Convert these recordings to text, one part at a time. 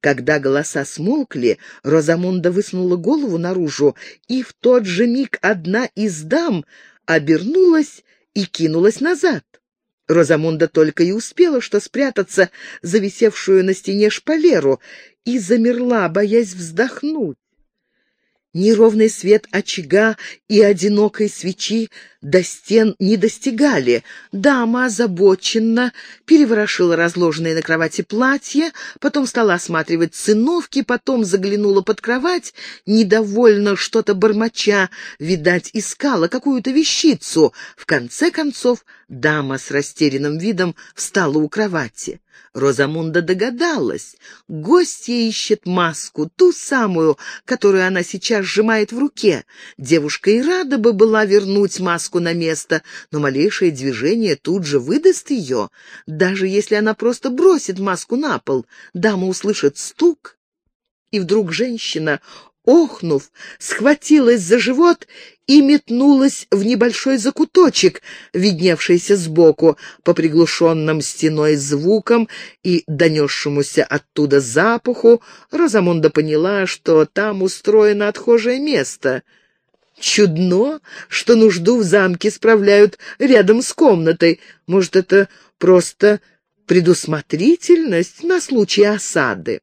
Когда голоса смолкли, Розамунда высунула голову наружу, и в тот же миг одна из дам обернулась и кинулась назад. Розамунда только и успела что спрятаться за висевшую на стене шпалеру и замерла, боясь вздохнуть. Неровный свет очага и одинокой свечи до стен не достигали. Дама озабоченно переворошила разложенное на кровати платье, потом стала осматривать циновки, потом заглянула под кровать, недовольно что-то бормоча, видать, искала какую-то вещицу. В конце концов, дама с растерянным видом встала у кровати. Розамунда догадалась. Гостья ищет маску, ту самую, которую она сейчас сжимает в руке. Девушка и рада бы была вернуть маску на место, но малейшее движение тут же выдаст ее. Даже если она просто бросит маску на пол, дама услышит стук, и вдруг женщина, охнув, схватилась за живот и метнулась в небольшой закуточек, видневшийся сбоку, по приглушенным стеной звукам и донесшемуся оттуда запаху, Розамунда поняла, что там устроено отхожее место. Чудно, что нужду в замке справляют рядом с комнатой. Может, это просто предусмотрительность на случай осады.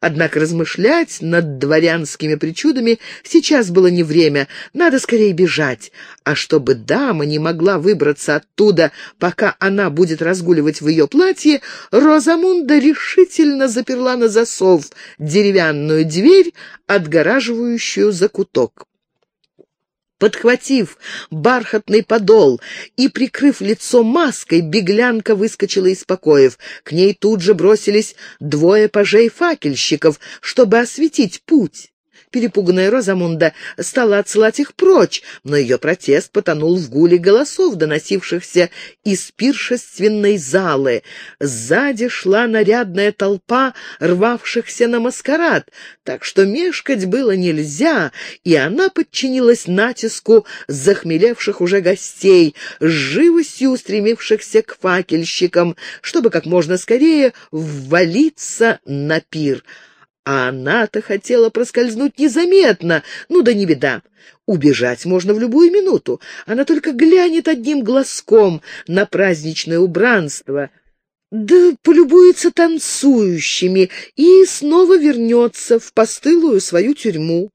Однако размышлять над дворянскими причудами сейчас было не время, надо скорее бежать. А чтобы дама не могла выбраться оттуда, пока она будет разгуливать в ее платье, Розамунда решительно заперла на засов деревянную дверь, отгораживающую закуток. Подхватив бархатный подол и прикрыв лицо маской, беглянка выскочила из покоев. К ней тут же бросились двое пажей-факельщиков, чтобы осветить путь. Перепуганная Розамунда стала отсылать их прочь, но ее протест потонул в гуле голосов, доносившихся из пиршественной залы. Сзади шла нарядная толпа рвавшихся на маскарад, так что мешкать было нельзя, и она подчинилась натиску захмелевших уже гостей, живостью устремившихся к факельщикам, чтобы как можно скорее ввалиться на пир. А она-то хотела проскользнуть незаметно. Ну да не беда. Убежать можно в любую минуту. Она только глянет одним глазком на праздничное убранство, да полюбуется танцующими и снова вернется в постылую свою тюрьму.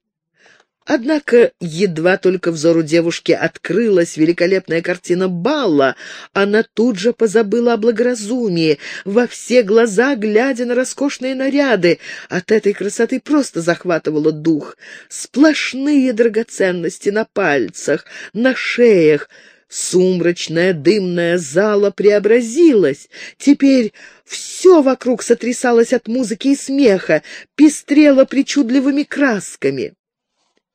Однако едва только взору девушки открылась великолепная картина бала, она тут же позабыла о благоразумии, во все глаза глядя на роскошные наряды. От этой красоты просто захватывало дух. Сплошные драгоценности на пальцах, на шеях. Сумрачная дымная зала преобразилась. Теперь все вокруг сотрясалось от музыки и смеха, пестрело причудливыми красками.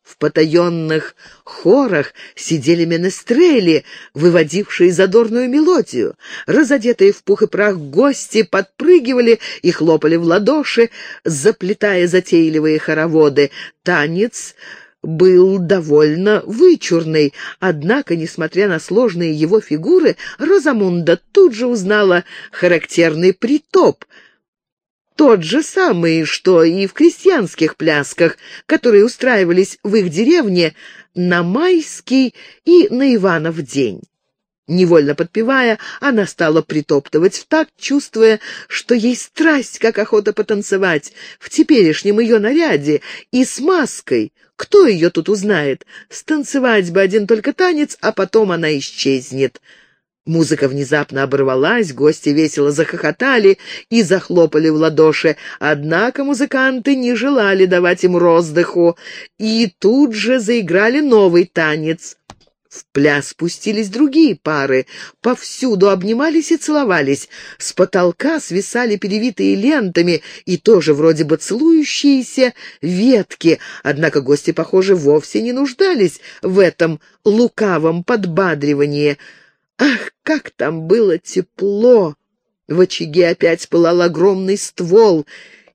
В потаенных хорах сидели менестрели, выводившие задорную мелодию. Разодетые в пух и прах гости подпрыгивали и хлопали в ладоши, заплетая затейливые хороводы. Танец был довольно вычурный, однако, несмотря на сложные его фигуры, Розамунда тут же узнала характерный притоп — тот же самый, что и в крестьянских плясках, которые устраивались в их деревне на майский и на Иванов день. Невольно подпевая, она стала притоптывать в такт, чувствуя, что ей страсть, как охота потанцевать, в теперешнем ее наряде и с маской. Кто ее тут узнает? Станцевать бы один только танец, а потом она исчезнет. Музыка внезапно оборвалась, гости весело захохотали и захлопали в ладоши, однако музыканты не желали давать им роздыху, и тут же заиграли новый танец. В пляс спустились другие пары, повсюду обнимались и целовались. С потолка свисали перевитые лентами и тоже вроде бы целующиеся ветки, однако гости, похоже, вовсе не нуждались в этом лукавом подбадривании — Ах, как там было тепло! В очаге опять пылал огромный ствол,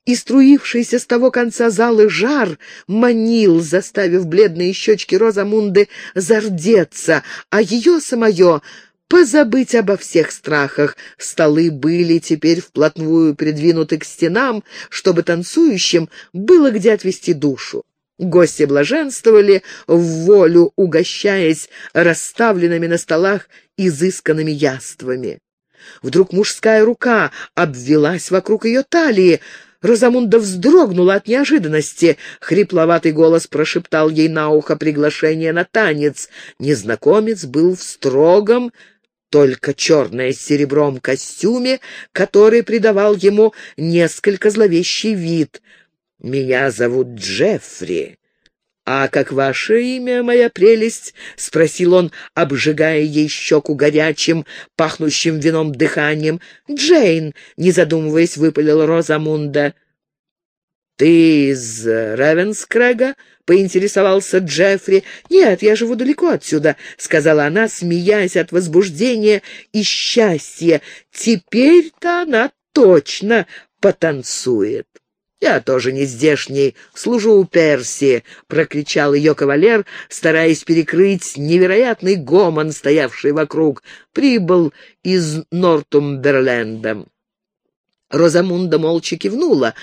и струившийся с того конца залы жар манил, заставив бледные щечки Розамунды зардеться, а ее самое позабыть обо всех страхах. Столы были теперь вплотную придвинуты к стенам, чтобы танцующим было где отвести душу. Гости блаженствовали, в волю угощаясь расставленными на столах изысканными яствами. Вдруг мужская рука обвелась вокруг ее талии. Розамунда вздрогнула от неожиданности. Хрипловатый голос прошептал ей на ухо приглашение на танец. Незнакомец был в строгом, только черное с серебром костюме, который придавал ему несколько зловещий вид — «Меня зовут Джеффри». «А как ваше имя, моя прелесть?» — спросил он, обжигая ей щеку горячим, пахнущим вином дыханием. «Джейн», — не задумываясь, выпалил Розамунда. «Ты из Ревенскрега?» — поинтересовался Джеффри. «Нет, я живу далеко отсюда», — сказала она, смеясь от возбуждения и счастья. «Теперь-то она точно потанцует». «Я тоже не здешний, служу у Перси», — прокричал ее кавалер, стараясь перекрыть невероятный гомон, стоявший вокруг. «Прибыл из Нортумберленда». Розамунда молча кивнула,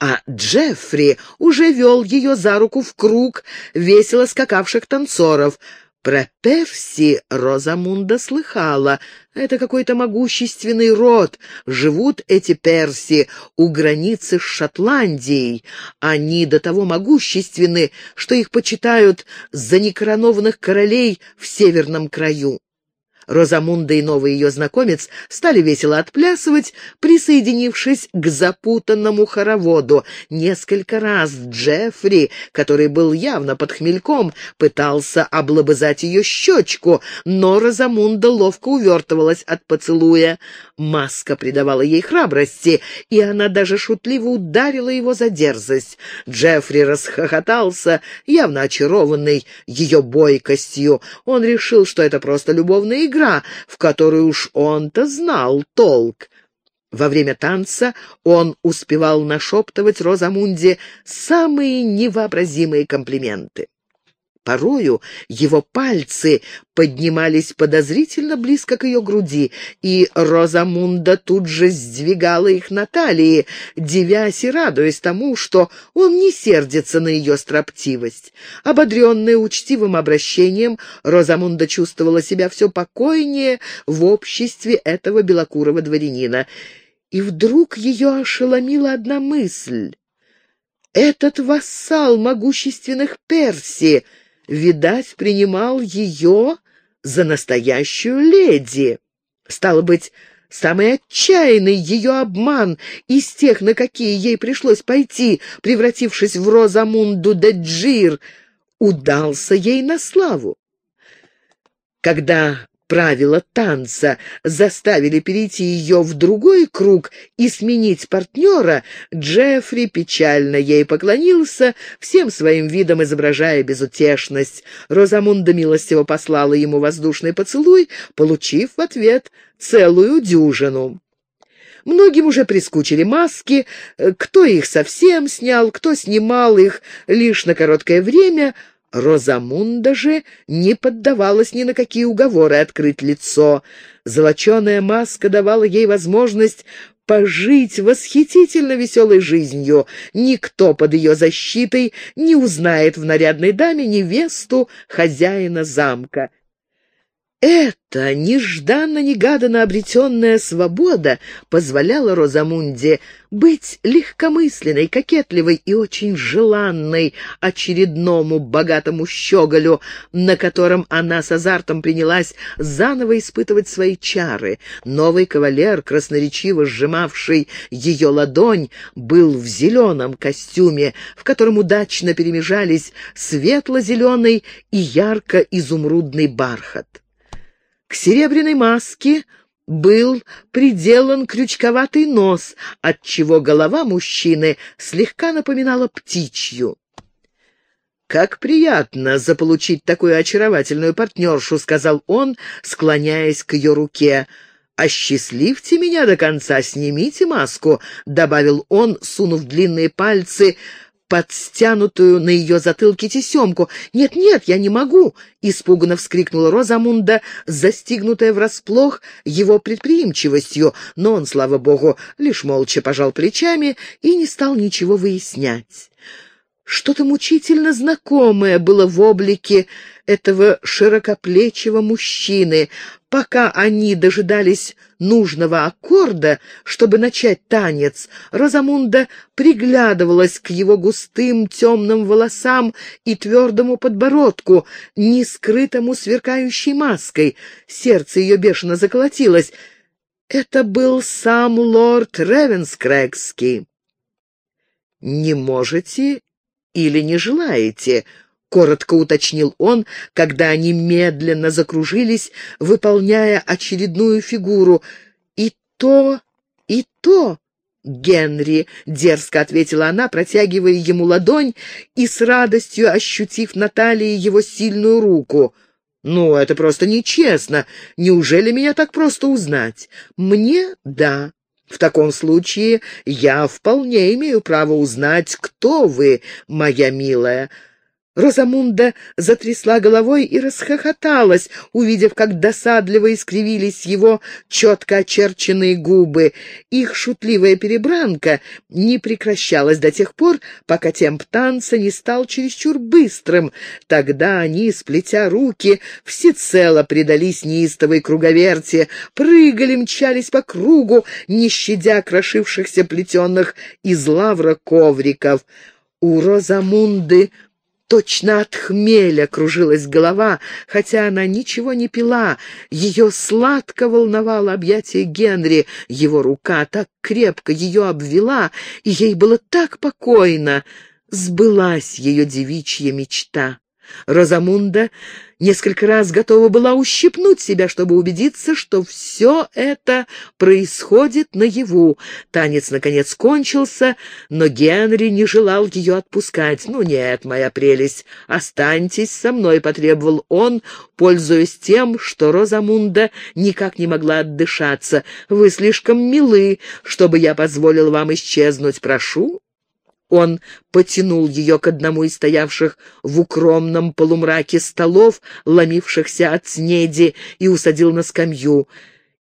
а Джеффри уже вел ее за руку в круг весело скакавших танцоров — про Перси Розамунда слыхала. Это какой-то могущественный род. Живут эти Перси у границы с Шотландией. Они до того могущественны, что их почитают за некоронованных королей в северном краю. Розамунда и новый ее знакомец стали весело отплясывать, присоединившись к запутанному хороводу. Несколько раз Джеффри, который был явно под хмельком, пытался облобызать ее щечку, но Розамунда ловко увертывалась от поцелуя. Маска придавала ей храбрости, и она даже шутливо ударила его за дерзость. Джеффри расхохотался, явно очарованный ее бойкостью. Он решил, что это просто любовная игра, в которую уж он-то знал толк. Во время танца он успевал нашептывать Розамунде самые невообразимые комплименты. Порою его пальцы поднимались подозрительно близко к ее груди, и Розамунда тут же сдвигала их на талии, девясь и радуясь тому, что он не сердится на ее строптивость. Ободренная учтивым обращением, Розамунда чувствовала себя все покойнее в обществе этого белокурого дворянина. И вдруг ее ошеломила одна мысль. Этот вассал могущественных Перси — видать, принимал ее за настоящую леди. Стало быть, самый отчаянный ее обман из тех, на какие ей пришлось пойти, превратившись в Розамунду де Джир, удался ей на славу. Когда правила танца заставили перейти ее в другой круг и сменить партнера, Джеффри печально ей поклонился, всем своим видом изображая безутешность. Розамунда милостиво послала ему воздушный поцелуй, получив в ответ целую дюжину. Многим уже прискучили маски, кто их совсем снял, кто снимал их лишь на короткое время — Розамунда же не поддавалась ни на какие уговоры открыть лицо. Золоченая маска давала ей возможность пожить восхитительно веселой жизнью. Никто под ее защитой не узнает в нарядной даме невесту хозяина замка. Эта нежданно-негаданно обретенная свобода позволяла Розамунде быть легкомысленной, кокетливой и очень желанной очередному богатому щеголю, на котором она с азартом принялась заново испытывать свои чары. Новый кавалер, красноречиво сжимавший ее ладонь, был в зеленом костюме, в котором удачно перемежались светло-зеленый и ярко-изумрудный бархат. К серебряной маске был приделан крючковатый нос, отчего голова мужчины слегка напоминала птичью. «Как приятно заполучить такую очаровательную партнершу», — сказал он, склоняясь к ее руке. «Осчастливьте меня до конца, снимите маску», — добавил он, сунув длинные пальцы под стянутую на ее затылке тесемку. «Нет-нет, я не могу!» — испуганно вскрикнула Розамунда, застигнутая врасплох его предприимчивостью, но он, слава богу, лишь молча пожал плечами и не стал ничего выяснять. Что-то мучительно знакомое было в облике этого широкоплечего мужчины. Пока они дожидались нужного аккорда, чтобы начать танец, Розамунда приглядывалась к его густым темным волосам и твердому подбородку, не скрытому сверкающей маской. Сердце ее бешено заколотилось. Это был сам лорд Ревенскрэгский. «Не можете или не желаете?» — коротко уточнил он, когда они медленно закружились, выполняя очередную фигуру. «И то, и то!» «Генри», — дерзко ответила она, протягивая ему ладонь и с радостью ощутив на талии его сильную руку. «Ну, это просто нечестно. Неужели меня так просто узнать?» «Мне — да. В таком случае я вполне имею право узнать, кто вы, моя милая. Розамунда затрясла головой и расхохоталась, увидев, как досадливо искривились его четко очерченные губы. Их шутливая перебранка не прекращалась до тех пор, пока темп танца не стал чересчур быстрым. Тогда они, сплетя руки, всецело предались неистовой круговерти, прыгали, мчались по кругу, не щадя крошившихся плетенных из лавра ковриков. У Розамунды Точно от хмеля кружилась голова, хотя она ничего не пила. Ее сладко волновало объятие Генри, его рука так крепко ее обвела, и ей было так покойно. Сбылась ее девичья мечта. Розамунда несколько раз готова была ущипнуть себя, чтобы убедиться, что все это происходит наяву. Танец, наконец, кончился, но Генри не желал ее отпускать. «Ну нет, моя прелесть, останьтесь со мной», — потребовал он, пользуясь тем, что Розамунда никак не могла отдышаться. «Вы слишком милы, чтобы я позволил вам исчезнуть. Прошу, он потянул ее к одному из стоявших в укромном полумраке столов, ломившихся от снеди, и усадил на скамью.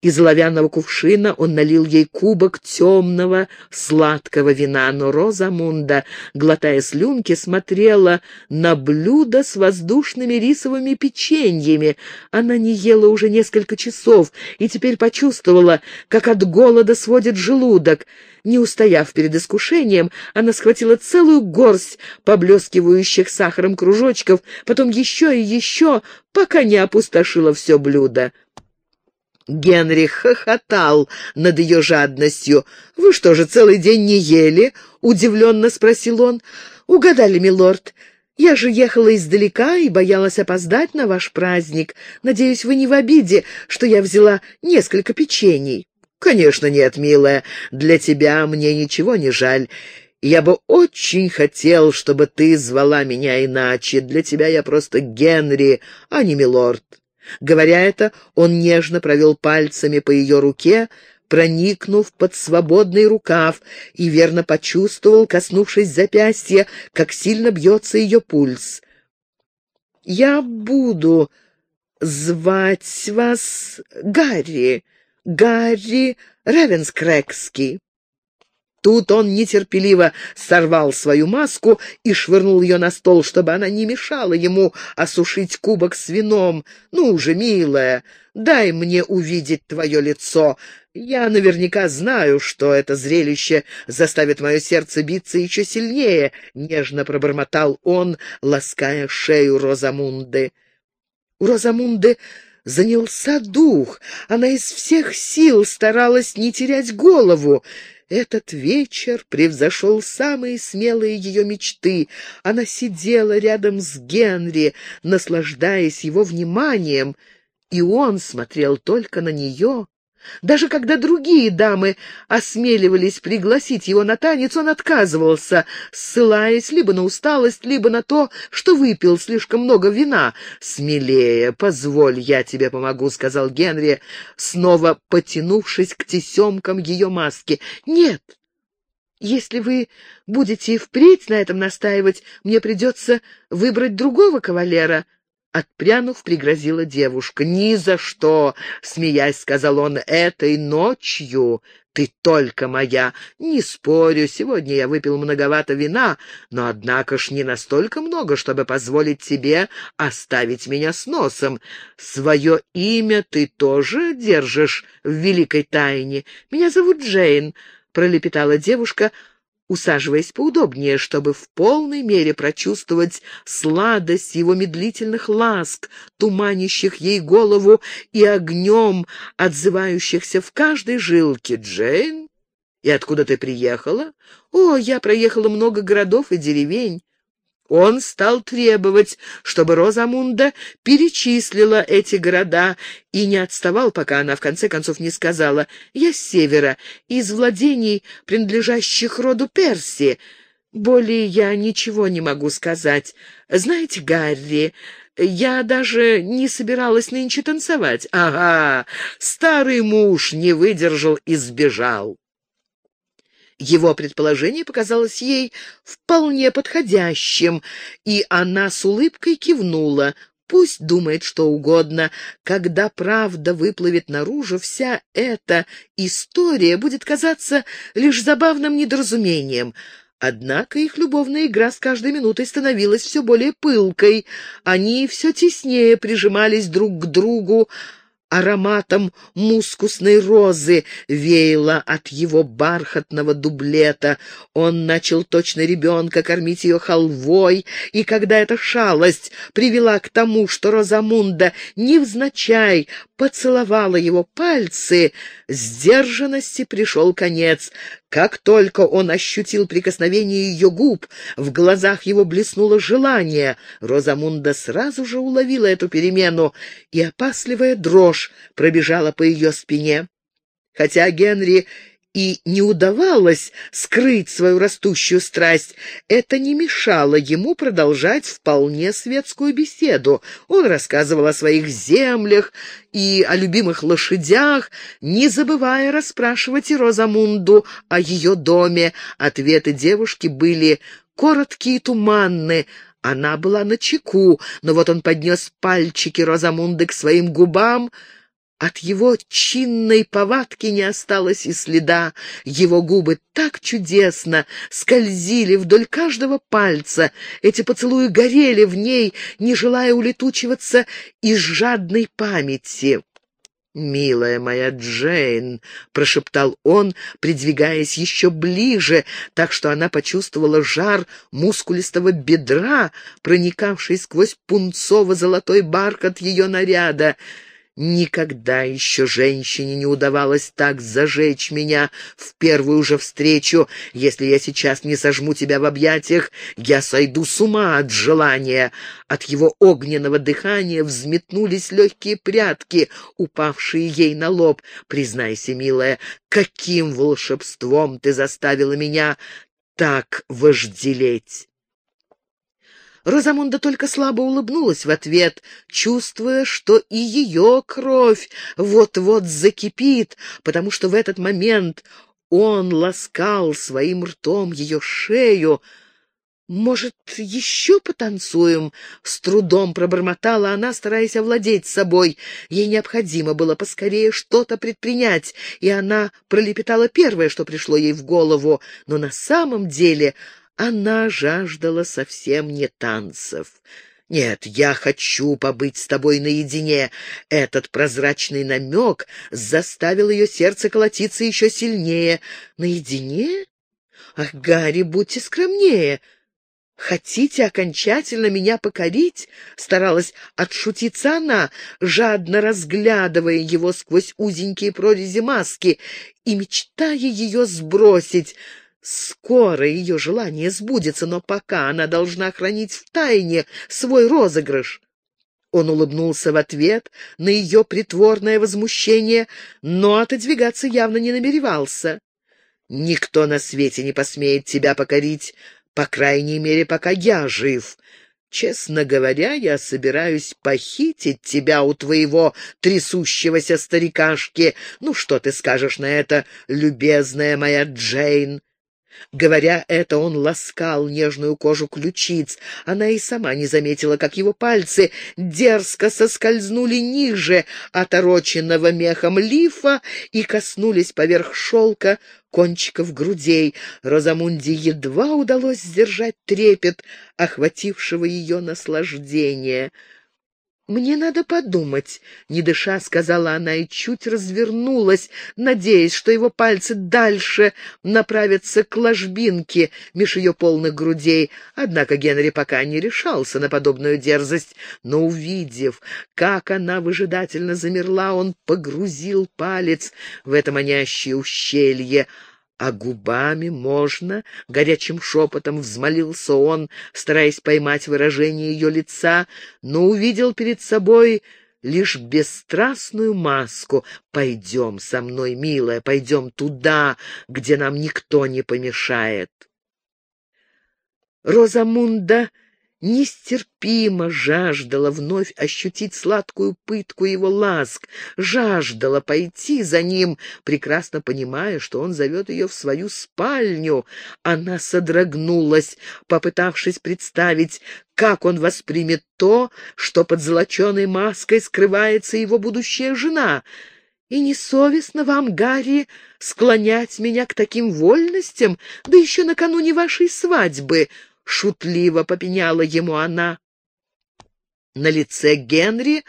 Из оловянного кувшина он налил ей кубок темного сладкого вина, но Розамунда, глотая слюнки, смотрела на блюдо с воздушными рисовыми печеньями. Она не ела уже несколько часов и теперь почувствовала, как от голода сводит желудок. Не устояв перед искушением, она схватила целую горсть поблескивающих сахаром кружочков, потом еще и еще, пока не опустошила все блюдо. Генри хохотал над ее жадностью. «Вы что же, целый день не ели?» — удивленно спросил он. «Угадали, милорд. Я же ехала издалека и боялась опоздать на ваш праздник. Надеюсь, вы не в обиде, что я взяла несколько печений». «Конечно нет, милая. Для тебя мне ничего не жаль. Я бы очень хотел, чтобы ты звала меня иначе. Для тебя я просто Генри, а не милорд». Говоря это, он нежно провел пальцами по ее руке, проникнув под свободный рукав, и верно почувствовал, коснувшись запястья, как сильно бьется ее пульс. «Я буду звать вас Гарри, Гарри Ревенскрэгский». Тут он нетерпеливо сорвал свою маску и швырнул ее на стол, чтобы она не мешала ему осушить кубок с вином. «Ну же, милая, дай мне увидеть твое лицо. Я наверняка знаю, что это зрелище заставит мое сердце биться еще сильнее», — нежно пробормотал он, лаская шею Розамунды. У Розамунды занялся дух. Она из всех сил старалась не терять голову. Этот вечер превзошел самые смелые ее мечты. Она сидела рядом с Генри, наслаждаясь его вниманием, и он смотрел только на нее. Даже когда другие дамы осмеливались пригласить его на танец, он отказывался, ссылаясь либо на усталость, либо на то, что выпил слишком много вина. «Смелее, позволь, я тебе помогу», — сказал Генри, снова потянувшись к тесемкам ее маски. «Нет, Если вы будете впредь на этом настаивать, мне придется выбрать другого кавалера». Отпрянув, пригрозила девушка. «Ни за что!» — смеясь, сказал он. «Этой ночью ты только моя. Не спорю, сегодня я выпил многовато вина, но, однако ж, не настолько много, чтобы позволить тебе оставить меня с носом. Свое имя ты тоже держишь в великой тайне. Меня зовут Джейн», — пролепетала девушка, — усаживаясь поудобнее, чтобы в полной мере прочувствовать сладость его медлительных ласк, туманящих ей голову и огнем, отзывающихся в каждой жилке. «Джейн? И откуда ты приехала?» «О, я проехала много городов и деревень. Он стал требовать, чтобы Розамунда перечислила эти города и не отставал, пока она в конце концов не сказала «Я с севера, из владений, принадлежащих роду Перси. Более я ничего не могу сказать. Знаете, Гарри, я даже не собиралась нынче танцевать. Ага, старый муж не выдержал и сбежал». Его предположение показалось ей вполне подходящим, и она с улыбкой кивнула. Пусть думает что угодно. Когда правда выплывет наружу, вся эта история будет казаться лишь забавным недоразумением. Однако их любовная игра с каждой минутой становилась все более пылкой. Они все теснее прижимались друг к другу, ароматом мускусной розы веяло от его бархатного дублета. Он начал точно ребенка кормить ее халвой, и когда эта шалость привела к тому, что Розамунда невзначай поцеловала его пальцы, сдержанности пришел конец. Как только он ощутил прикосновение ее губ, в глазах его блеснуло желание. Розамунда сразу же уловила эту перемену, и опасливая дрожь пробежала по ее спине. Хотя Генри и не удавалось скрыть свою растущую страсть, это не мешало ему продолжать вполне светскую беседу. Он рассказывал о своих землях и о любимых лошадях, не забывая расспрашивать и Розамунду о ее доме. Ответы девушки были короткие и туманные, она была на чеку, но вот он поднес пальчики Розамунды к своим губам — от его чинной повадки не осталось и следа. Его губы так чудесно скользили вдоль каждого пальца. Эти поцелуи горели в ней, не желая улетучиваться из жадной памяти. «Милая моя Джейн», — прошептал он, придвигаясь еще ближе, так что она почувствовала жар мускулистого бедра, проникавший сквозь пунцово-золотой бархат ее наряда. Никогда еще женщине не удавалось так зажечь меня в первую же встречу. Если я сейчас не сожму тебя в объятиях, я сойду с ума от желания. От его огненного дыхания взметнулись легкие прятки, упавшие ей на лоб. Признайся, милая, каким волшебством ты заставила меня так вожделеть? Розамунда только слабо улыбнулась в ответ, чувствуя, что и ее кровь вот-вот закипит, потому что в этот момент он ласкал своим ртом ее шею. «Может, еще потанцуем?» — с трудом пробормотала она, стараясь овладеть собой. Ей необходимо было поскорее что-то предпринять, и она пролепетала первое, что пришло ей в голову, но на самом деле она жаждала совсем не танцев. «Нет, я хочу побыть с тобой наедине». Этот прозрачный намек заставил ее сердце колотиться еще сильнее. «Наедине? Ах, Гарри, будьте скромнее!» «Хотите окончательно меня покорить?» — старалась отшутиться она, жадно разглядывая его сквозь узенькие прорези маски и мечтая ее сбросить — Скоро ее желание сбудется, но пока она должна хранить в тайне свой розыгрыш. Он улыбнулся в ответ на ее притворное возмущение, но отодвигаться явно не намеревался. «Никто на свете не посмеет тебя покорить, по крайней мере, пока я жив. Честно говоря, я собираюсь похитить тебя у твоего трясущегося старикашки. Ну, что ты скажешь на это, любезная моя Джейн?» Говоря это, он ласкал нежную кожу ключиц. Она и сама не заметила, как его пальцы дерзко соскользнули ниже отороченного мехом лифа и коснулись поверх шелка кончиков грудей. Розамунде едва удалось сдержать трепет, охватившего ее наслаждение — «Мне надо подумать», — не дыша сказала она и чуть развернулась, надеясь, что его пальцы дальше направятся к ложбинке меж ее полных грудей. Однако Генри пока не решался на подобную дерзость, но, увидев, как она выжидательно замерла, он погрузил палец в это манящее ущелье — а губами можно, — горячим шепотом взмолился он, стараясь поймать выражение ее лица, но увидел перед собой лишь бесстрастную маску. «Пойдем со мной, милая, пойдем туда, где нам никто не помешает». Розамунда нестерпимо жаждала вновь ощутить сладкую пытку его ласк, жаждала пойти за ним, прекрасно понимая, что он зовет ее в свою спальню. Она содрогнулась, попытавшись представить, как он воспримет то, что под золоченой маской скрывается его будущая жена. И несовестно вам, Гарри, склонять меня к таким вольностям, да еще накануне вашей свадьбы —— шутливо попеняла ему она. На лице Генри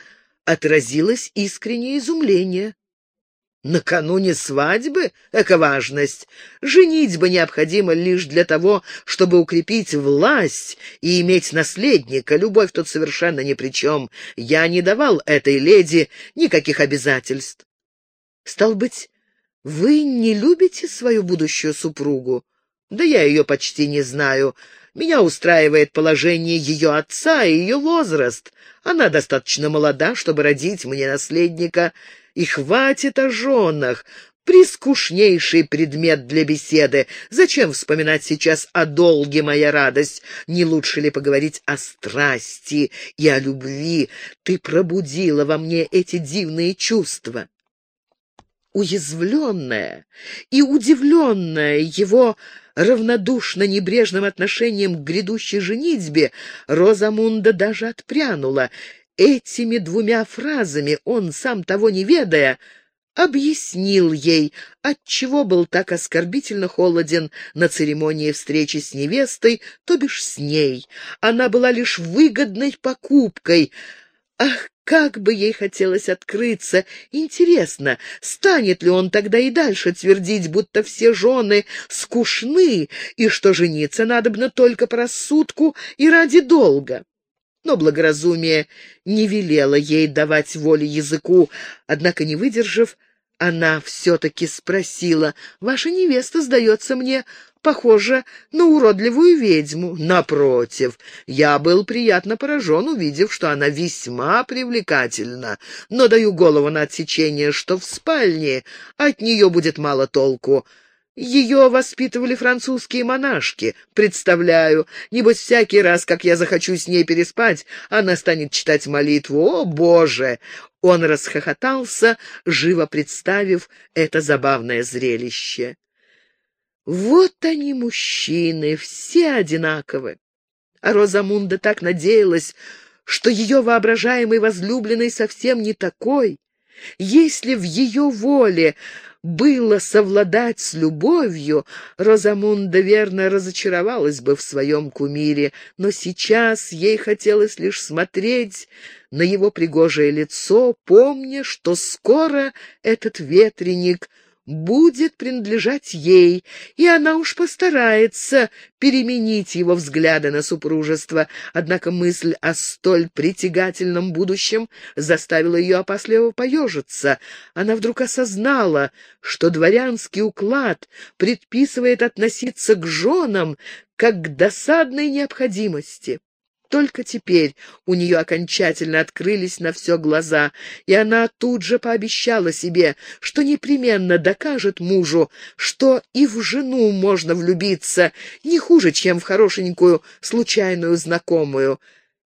отразилось искреннее изумление. Накануне свадьбы? Эка важность. Женитьба необходима лишь для того, чтобы укрепить власть и иметь наследника. Любовь тут совершенно ни при чем. Я не давал этой леди никаких обязательств. Стал быть, вы не любите свою будущую супругу? Да я ее почти не знаю. Меня устраивает положение ее отца и ее возраст. Она достаточно молода, чтобы родить мне наследника, и хватит о женах. Прискушнейший предмет для беседы. Зачем вспоминать сейчас о долге, моя радость? Не лучше ли поговорить о страсти и о любви? Ты пробудила во мне эти дивные чувства. Уязвленная и удивленная его равнодушно небрежным отношением к грядущей женитьбе, Розамунда даже отпрянула. Этими двумя фразами он, сам того не ведая, объяснил ей, отчего был так оскорбительно холоден на церемонии встречи с невестой, то бишь с ней. Она была лишь выгодной покупкой. Ах, как бы ей хотелось открыться! Интересно, станет ли он тогда и дальше твердить, будто все жены скучны, и что жениться надобно только по рассудку и ради долга? Но благоразумие не велело ей давать воли языку, однако, не выдержав, она все-таки спросила, «Ваша невеста, сдается мне, похожа на уродливую ведьму. Напротив, я был приятно поражен, увидев, что она весьма привлекательна, но даю голову на отсечение, что в спальне от нее будет мало толку». Ее воспитывали французские монашки. Представляю, небось всякий раз, как я захочу с ней переспать, она станет читать молитву. О, Боже! Он расхохотался, живо представив это забавное зрелище. Вот они, мужчины, все одинаковы. А Розамунда так надеялась, что ее воображаемый возлюбленный совсем не такой. Если в ее воле было совладать с любовью, Розамунда верно разочаровалась бы в своем кумире, но сейчас ей хотелось лишь смотреть на его пригожее лицо, помня, что скоро этот ветреник — будет принадлежать ей, и она уж постарается переменить его взгляды на супружество. Однако мысль о столь притягательном будущем заставила ее опасливо поежиться. Она вдруг осознала, что дворянский уклад предписывает относиться к женам как к досадной необходимости. Только теперь у нее окончательно открылись на все глаза, и она тут же пообещала себе, что непременно докажет мужу, что и в жену можно влюбиться не хуже, чем в хорошенькую случайную знакомую,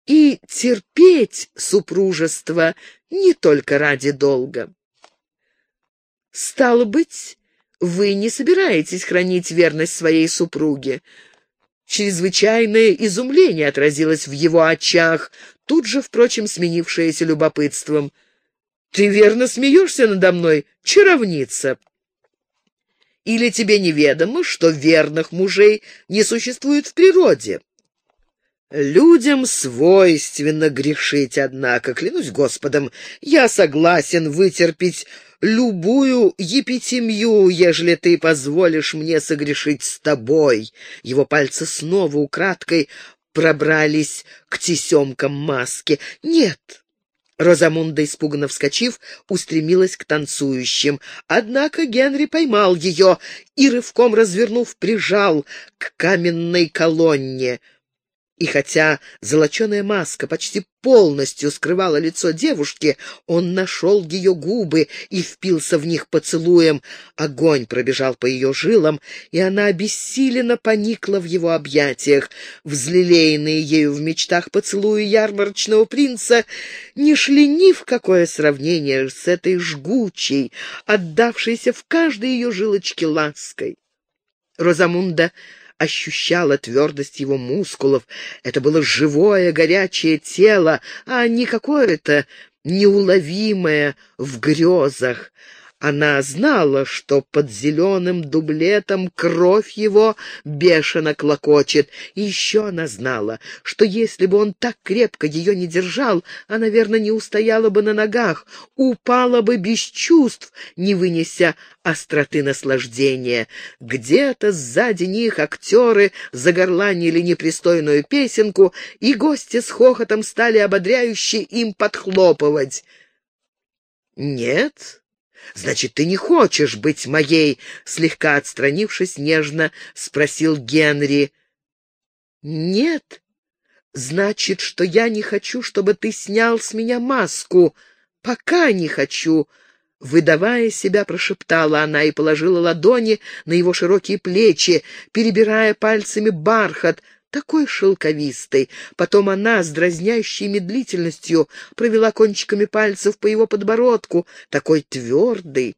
и терпеть супружество не только ради долга. Стало быть, вы не собираетесь хранить верность своей супруге. Чрезвычайное изумление отразилось в его очах, тут же, впрочем, сменившееся любопытством. «Ты верно смеешься надо мной, чаровница?» Или тебе неведомо, что верных мужей не существует в природе? Людям свойственно грешить, однако, клянусь Господом, я согласен вытерпеть любую епитемью, ежели ты позволишь мне согрешить с тобой. Его пальцы снова украдкой пробрались к тесемкам маски. Нет, Розамунда, испуганно вскочив, устремилась к танцующим. Однако Генри поймал ее и, рывком развернув, прижал к каменной колонне — и хотя золоченая маска почти полностью скрывала лицо девушки, он нашел ее губы и впился в них поцелуем. Огонь пробежал по ее жилам, и она обессиленно поникла в его объятиях. Взлелеянные ею в мечтах поцелуи ярмарочного принца не шли ни в какое сравнение с этой жгучей, отдавшейся в каждой ее жилочке лаской. Розамунда ощущала твердость его мускулов. Это было живое, горячее тело, а не какое-то неуловимое в грезах. Она знала, что под зеленым дублетом кровь его бешено клокочет. И еще она знала, что если бы он так крепко ее не держал, она, наверное, не устояла бы на ногах, упала бы без чувств, не вынеся остроты наслаждения. Где-то сзади них актеры загорланили непристойную песенку, и гости с хохотом стали ободряюще им подхлопывать. «Нет», «Значит, ты не хочешь быть моей?» — слегка отстранившись, нежно спросил Генри. «Нет. Значит, что я не хочу, чтобы ты снял с меня маску. Пока не хочу». Выдавая себя, прошептала она и положила ладони на его широкие плечи, перебирая пальцами бархат, такой шелковистый. Потом она с дразнящей медлительностью провела кончиками пальцев по его подбородку, такой твердый.